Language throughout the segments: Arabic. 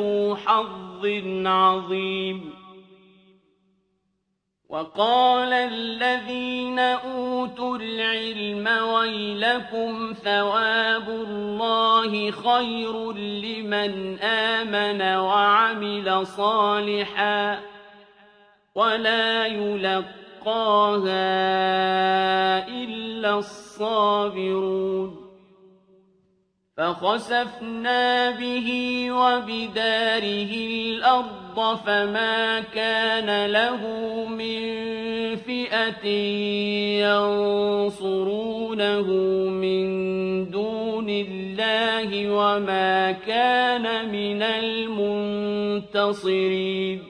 لذو حظ عظيم. وقال الذين أوتوا العلم ويلكم ثواب الله خير لمن آمن وعمل صالحا ولا يلقاها إلا الصابرون. فخسفنا به وبداره الأرض فما كان له من فئة ينصرونه من دون الله وما كان من المنتصرين.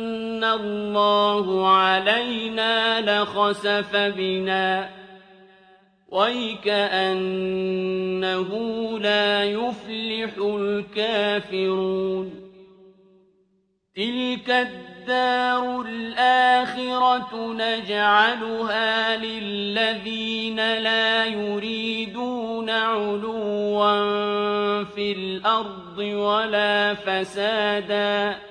الله علينا لخسف بنا ويكأنه لا يفلح الكافرون تلك الدار الآخرة نجعلها للذين لا يريدون علوا في الأرض ولا فسادا